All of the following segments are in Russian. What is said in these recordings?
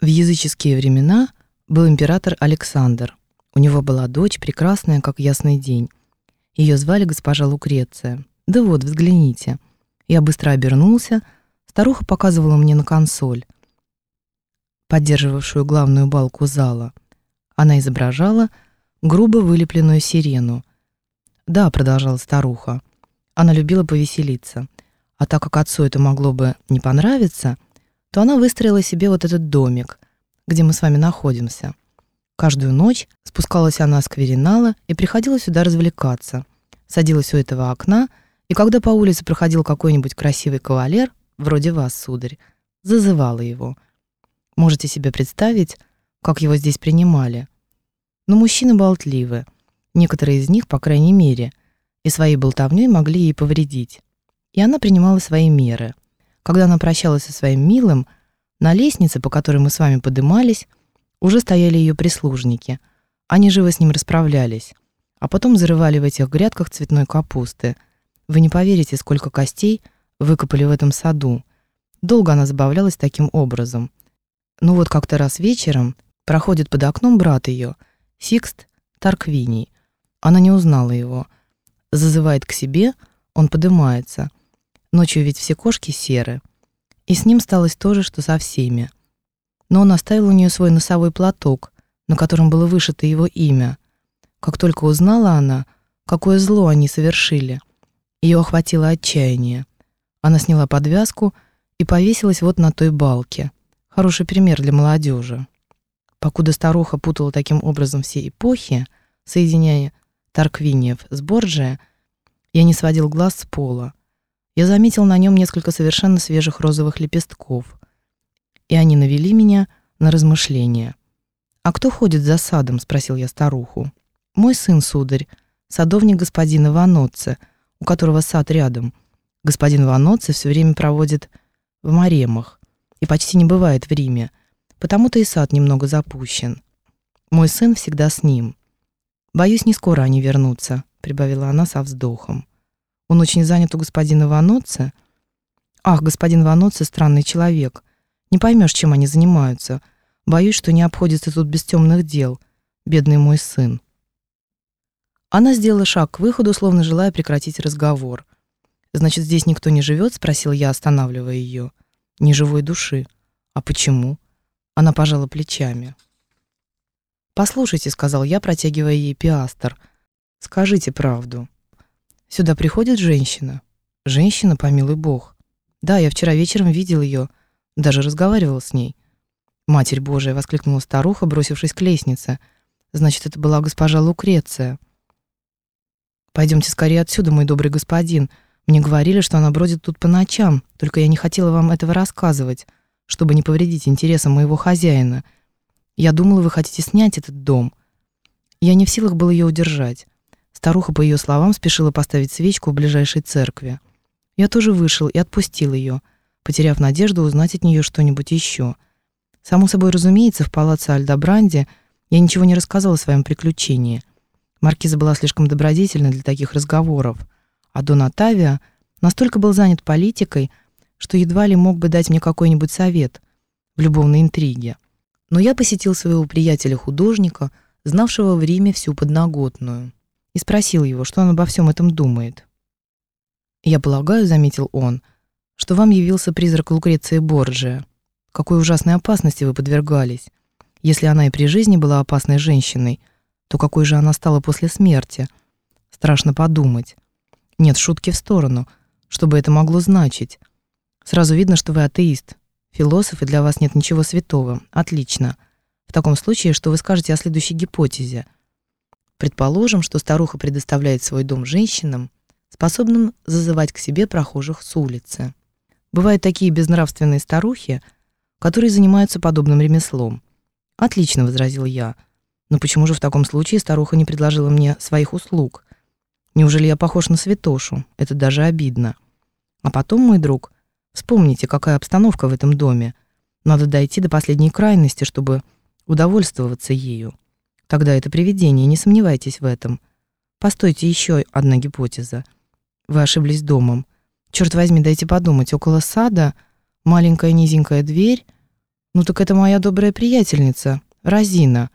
В языческие времена был император Александр. У него была дочь, прекрасная, как ясный день. Ее звали госпожа Лукреция. Да вот, взгляните. Я быстро обернулся. Старуха показывала мне на консоль, поддерживавшую главную балку зала. Она изображала грубо вылепленную сирену. «Да», — продолжала старуха, — «она любила повеселиться. А так как отцу это могло бы не понравиться, то она выстроила себе вот этот домик, где мы с вами находимся. Каждую ночь спускалась она с Кверинала и приходила сюда развлекаться. Садилась у этого окна, и когда по улице проходил какой-нибудь красивый кавалер, вроде вас, сударь, зазывала его. Можете себе представить, как его здесь принимали. Но мужчины болтливы, некоторые из них, по крайней мере, и своей болтовней могли ей повредить. И она принимала свои меры — когда она прощалась со своим милым, на лестнице, по которой мы с вами подымались, уже стояли ее прислужники. Они живо с ним расправлялись, а потом зарывали в этих грядках цветной капусты. Вы не поверите, сколько костей выкопали в этом саду. Долго она забавлялась таким образом. Ну вот как-то раз вечером проходит под окном брат ее, Сикст Тарквиний. Она не узнала его. Зазывает к себе, он поднимается — Ночью ведь все кошки серы. И с ним сталось то же, что со всеми. Но он оставил у нее свой носовой платок, на котором было вышито его имя. Как только узнала она, какое зло они совершили, ее охватило отчаяние. Она сняла подвязку и повесилась вот на той балке. Хороший пример для молодежи. Покуда старуха путала таким образом все эпохи, соединяя Тарквиниев с Борджия, я не сводил глаз с пола. Я заметил на нем несколько совершенно свежих розовых лепестков, и они навели меня на размышления. «А кто ходит за садом?» — спросил я старуху. «Мой сын, сударь, садовник господина Ваноцци, у которого сад рядом. Господин Ваноцци все время проводит в Маремах и почти не бывает в Риме, потому-то и сад немного запущен. Мой сын всегда с ним. Боюсь, не скоро они вернутся», — прибавила она со вздохом. Он очень занят у господина Ваноцци. Ах, господин Ваноцци странный человек. Не поймешь, чем они занимаются. Боюсь, что не обходится тут без темных дел. Бедный мой сын. Она сделала шаг к выходу, словно желая прекратить разговор. «Значит, здесь никто не живет?» — спросил я, останавливая ее. «Ни живой души. А почему?» Она пожала плечами. «Послушайте», — сказал я, протягивая ей пиастр. «Скажите правду. Сюда приходит женщина. Женщина, помилуй бог. Да, я вчера вечером видел ее, даже разговаривал с ней. Матерь Божия, воскликнула старуха, бросившись к лестнице. Значит, это была госпожа Лукреция. Пойдемте скорее отсюда, мой добрый господин. Мне говорили, что она бродит тут по ночам, только я не хотела вам этого рассказывать, чтобы не повредить интересам моего хозяина. Я думала, вы хотите снять этот дом. Я не в силах был ее удержать. Старуха, по ее словам, спешила поставить свечку в ближайшей церкви. Я тоже вышел и отпустил ее, потеряв надежду узнать от нее что-нибудь еще. Само собой разумеется, в палаце Альдобранди я ничего не рассказала о своем приключении. Маркиза была слишком добродетельна для таких разговоров, а Дон Отавио настолько был занят политикой, что едва ли мог бы дать мне какой-нибудь совет в любовной интриге. Но я посетил своего приятеля-художника, знавшего в Риме всю подноготную и спросил его, что он обо всем этом думает. «Я полагаю», — заметил он, — «что вам явился призрак Лукреции Борджия. Какой ужасной опасности вы подвергались. Если она и при жизни была опасной женщиной, то какой же она стала после смерти? Страшно подумать. Нет, шутки в сторону. Что бы это могло значить? Сразу видно, что вы атеист. Философ, и для вас нет ничего святого. Отлично. В таком случае, что вы скажете о следующей гипотезе? Предположим, что старуха предоставляет свой дом женщинам, способным зазывать к себе прохожих с улицы. Бывают такие безнравственные старухи, которые занимаются подобным ремеслом. Отлично, возразил я. Но почему же в таком случае старуха не предложила мне своих услуг? Неужели я похож на святошу? Это даже обидно. А потом, мой друг, вспомните, какая обстановка в этом доме. Надо дойти до последней крайности, чтобы удовольствоваться ею. Тогда это привидение, не сомневайтесь в этом. Постойте, еще одна гипотеза. Вы ошиблись домом. Черт возьми, дайте подумать. Около сада маленькая низенькая дверь, «Ну так это моя добрая приятельница, Розина.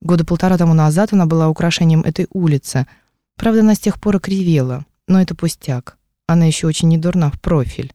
Года полтора тому назад она была украшением этой улицы. Правда, она с тех пор окривела, но это пустяк. Она еще очень недурна в профиль».